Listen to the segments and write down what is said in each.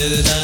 to the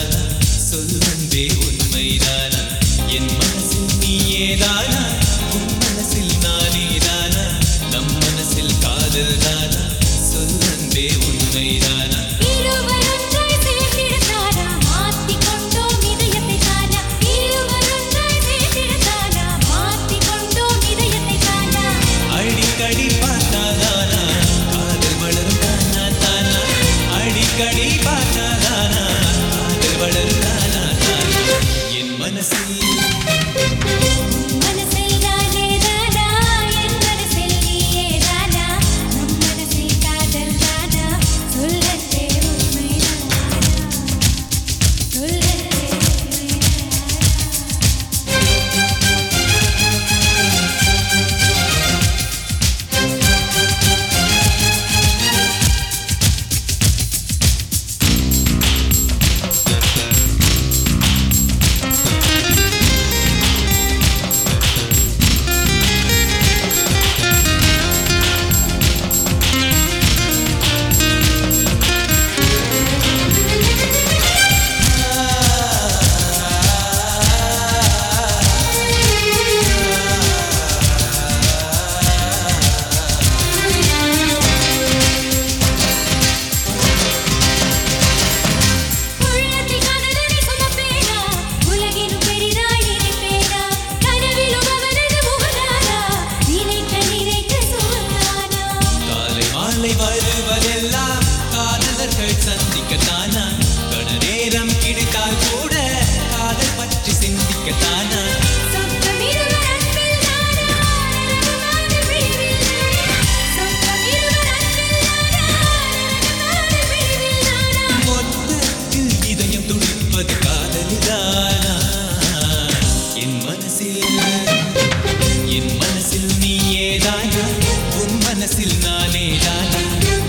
என் மனசில் நீ ஏதானா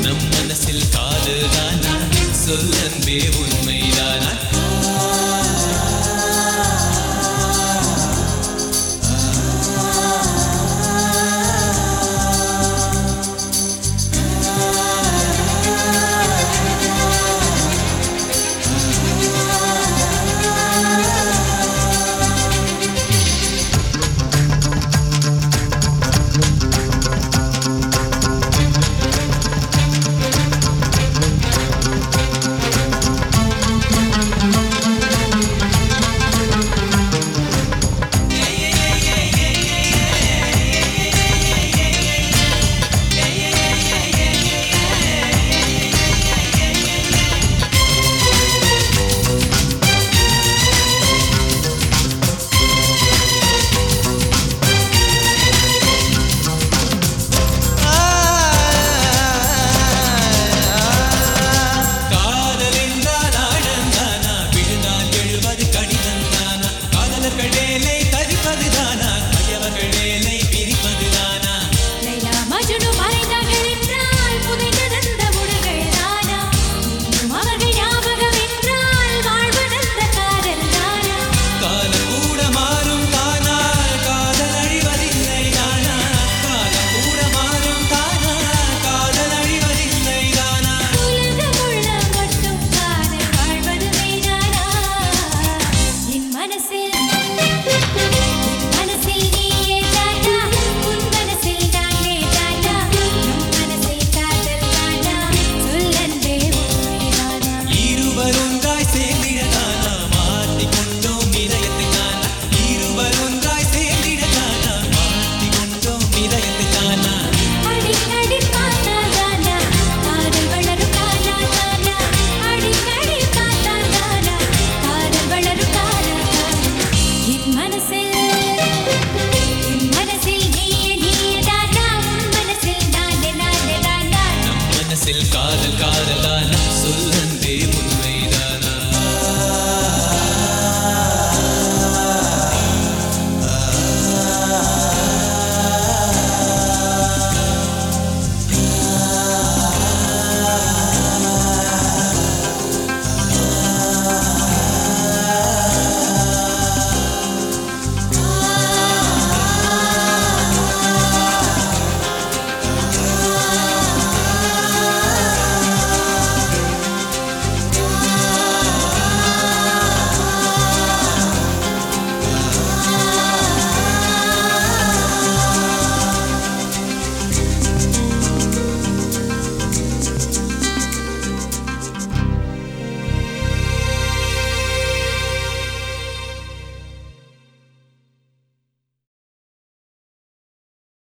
நம் மனசில் காதல் தானா சொல்லன்பே